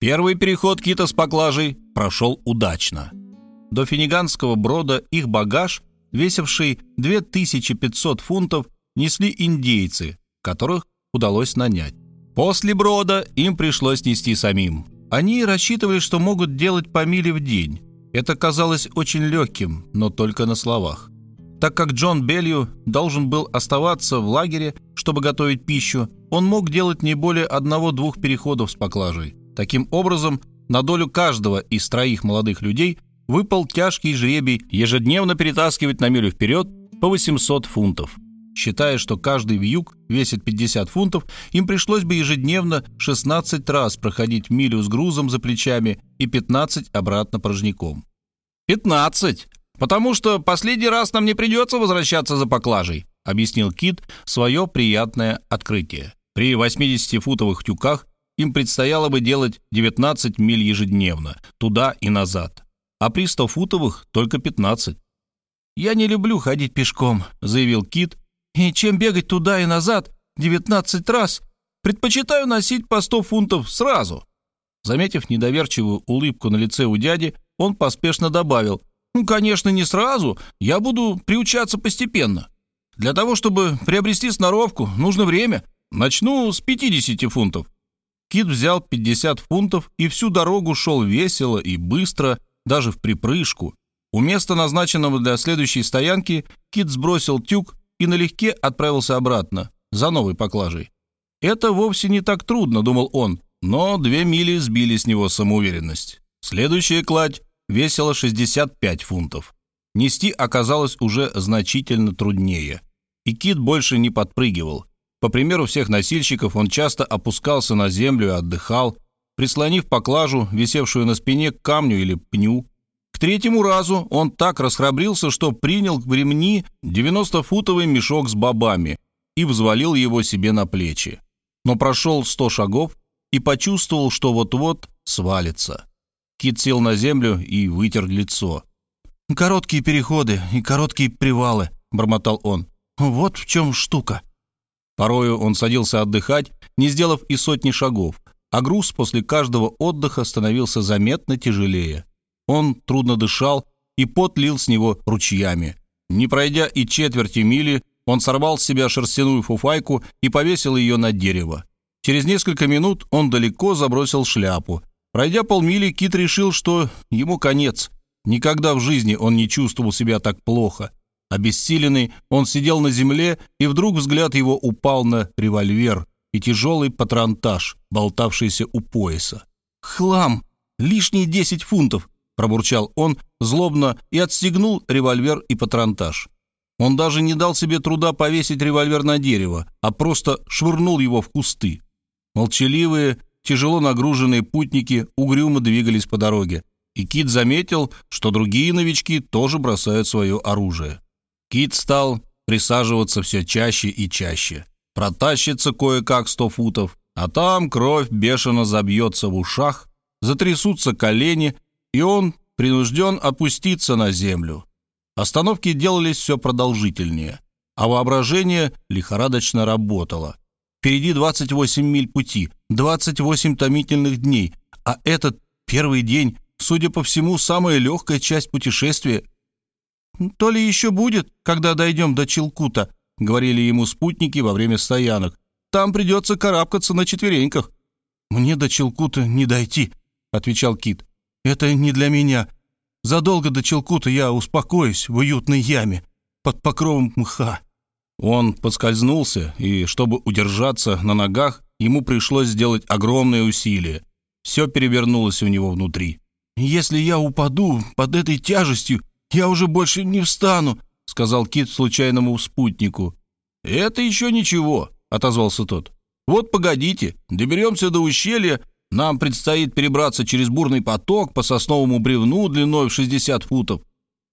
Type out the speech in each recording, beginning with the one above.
Первый переход кита с поклажей прошел удачно. До финиганского брода их багаж, весивший 2500 фунтов, несли индейцы, которых удалось нанять. После брода им пришлось нести самим. Они рассчитывали, что могут делать по миле в день. Это казалось очень легким, но только на словах. Так как Джон Белью должен был оставаться в лагере, чтобы готовить пищу, он мог делать не более одного-двух переходов с поклажей. Таким образом, на долю каждого из троих молодых людей выпал тяжкий жребий ежедневно перетаскивать на милю вперед по 800 фунтов. Считая, что каждый вьюг весит 50 фунтов, им пришлось бы ежедневно 16 раз проходить милю с грузом за плечами и 15 обратно порожняком. «Пятнадцать! Потому что последний раз нам не придется возвращаться за поклажей», объяснил Кит свое приятное открытие. При 80-футовых тюках им предстояло бы делать 19 миль ежедневно, туда и назад, а при 100-футовых только 15. «Я не люблю ходить пешком», — заявил Кит, «и чем бегать туда и назад 19 раз, предпочитаю носить по 100 фунтов сразу». Заметив недоверчивую улыбку на лице у дяди, он поспешно добавил, «Ну, конечно, не сразу, я буду приучаться постепенно. Для того, чтобы приобрести сноровку, нужно время. Начну с 50 фунтов». Кит взял 50 фунтов и всю дорогу шел весело и быстро, даже в припрыжку. У места, назначенного для следующей стоянки, Кит сбросил тюк и налегке отправился обратно, за новой поклажей. Это вовсе не так трудно, думал он, но две мили сбили с него самоуверенность. Следующая кладь весила 65 фунтов. Нести оказалось уже значительно труднее. И Кит больше не подпрыгивал. По примеру всех носильщиков, он часто опускался на землю и отдыхал, прислонив поклажу, висевшую на спине, к камню или пню. К третьему разу он так расхрабрился, что принял в ремни 90-футовый мешок с бобами и взвалил его себе на плечи. Но прошел 100 шагов и почувствовал, что вот-вот свалится. Кит сел на землю и вытер лицо. «Короткие переходы и короткие привалы», — бормотал он. «Вот в чем штука». Порою он садился отдыхать, не сделав и сотни шагов, а груз после каждого отдыха становился заметно тяжелее. Он трудно дышал, и пот лил с него ручьями. Не пройдя и четверти мили, он сорвал с себя шерстяную фуфайку и повесил ее на дерево. Через несколько минут он далеко забросил шляпу. Пройдя полмили, Кит решил, что ему конец. Никогда в жизни он не чувствовал себя так плохо. Обессиленный, он сидел на земле, и вдруг взгляд его упал на револьвер и тяжелый патронтаж, болтавшийся у пояса. «Хлам! Лишние десять фунтов!» – пробурчал он злобно и отстегнул револьвер и патронтаж. Он даже не дал себе труда повесить револьвер на дерево, а просто швырнул его в кусты. Молчаливые, тяжело нагруженные путники угрюмо двигались по дороге, и Кит заметил, что другие новички тоже бросают свое оружие. Кит стал присаживаться все чаще и чаще. Протащится кое-как сто футов, а там кровь бешено забьется в ушах, затрясутся колени, и он принужден опуститься на землю. Остановки делались все продолжительнее, а воображение лихорадочно работало. Впереди 28 миль пути, 28 томительных дней, а этот первый день, судя по всему, самая легкая часть путешествия «То ли еще будет, когда дойдем до Челкута», — говорили ему спутники во время стоянок. «Там придется карабкаться на четвереньках». «Мне до Челкута не дойти», — отвечал Кит. «Это не для меня. Задолго до Челкута я успокоюсь в уютной яме под покровом мха». Он подскользнулся, и, чтобы удержаться на ногах, ему пришлось сделать огромное усилие. Все перевернулось у него внутри. «Если я упаду под этой тяжестью, «Я уже больше не встану», — сказал Кит случайному спутнику. «Это еще ничего», — отозвался тот. «Вот погодите, доберемся до ущелья, нам предстоит перебраться через бурный поток по сосновому бревну длиной в 60 футов.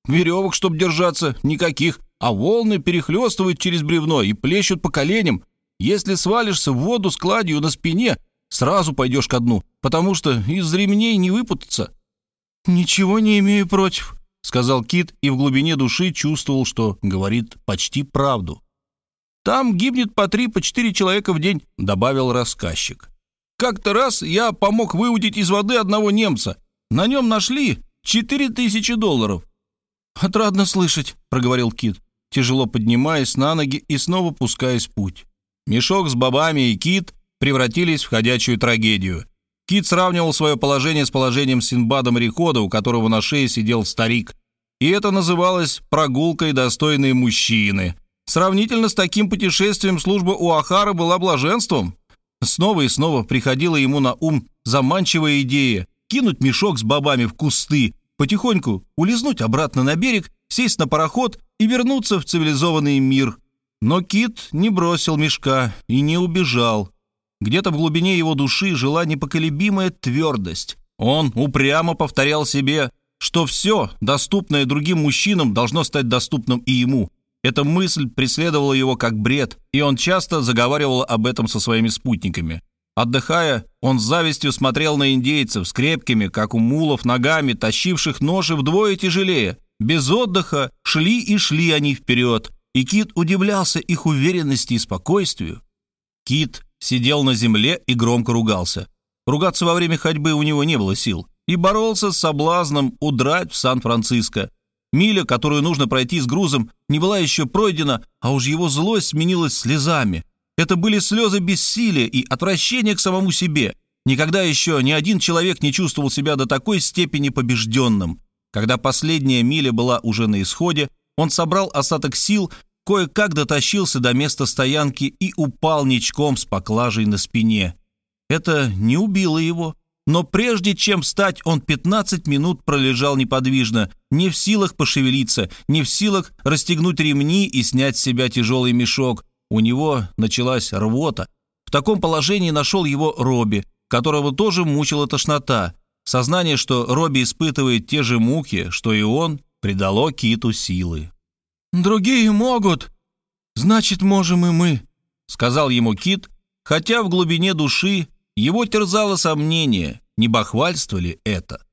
Веревок, чтобы держаться, никаких, а волны перехлестывают через бревно и плещут по коленям. Если свалишься в воду с кладью на спине, сразу пойдешь ко дну, потому что из ремней не выпутаться». «Ничего не имею против», сказал Кит и в глубине души чувствовал, что говорит почти правду. «Там гибнет по три, по четыре человека в день», — добавил рассказчик. Как-то раз я помог выудить из воды одного немца. На нем нашли четыре тысячи долларов». «Отрадно слышать», — проговорил Кит, тяжело поднимаясь на ноги и снова пускаясь в путь. Мешок с бобами и Кит превратились в ходячую трагедию. Кит сравнивал свое положение с положением Синбада-морехода, у которого на шее сидел старик. И это называлось «прогулкой достойной мужчины». Сравнительно с таким путешествием служба у Ахара была блаженством. Снова и снова приходила ему на ум заманчивая идея кинуть мешок с бобами в кусты, потихоньку улизнуть обратно на берег, сесть на пароход и вернуться в цивилизованный мир. Но Кит не бросил мешка и не убежал. Где-то в глубине его души жила непоколебимая твердость. Он упрямо повторял себе, что все, доступное другим мужчинам, должно стать доступным и ему. Эта мысль преследовала его как бред, и он часто заговаривал об этом со своими спутниками. Отдыхая, он с завистью смотрел на индейцев с крепкими, как у мулов, ногами, тащивших ножи вдвое тяжелее. Без отдыха шли и шли они вперед, и Кит удивлялся их уверенности и спокойствию. Кит сидел на земле и громко ругался. Ругаться во время ходьбы у него не было сил, и боролся с соблазном удрать в Сан-Франциско. Миля, которую нужно пройти с грузом, не была еще пройдена, а уж его злость сменилась слезами. Это были слезы бессилия и отвращения к самому себе. Никогда еще ни один человек не чувствовал себя до такой степени побежденным. Когда последняя миля была уже на исходе, он собрал остаток сил кое-как дотащился до места стоянки и упал ничком с поклажей на спине. Это не убило его, но прежде чем встать, он 15 минут пролежал неподвижно, не в силах пошевелиться, не в силах расстегнуть ремни и снять с себя тяжелый мешок. У него началась рвота. В таком положении нашел его Робби, которого тоже мучила тошнота. Сознание, что Робби испытывает те же муки, что и он, придало Киту силы. «Другие могут, значит, можем и мы», — сказал ему Кит, хотя в глубине души его терзало сомнение, не бахвальство ли это.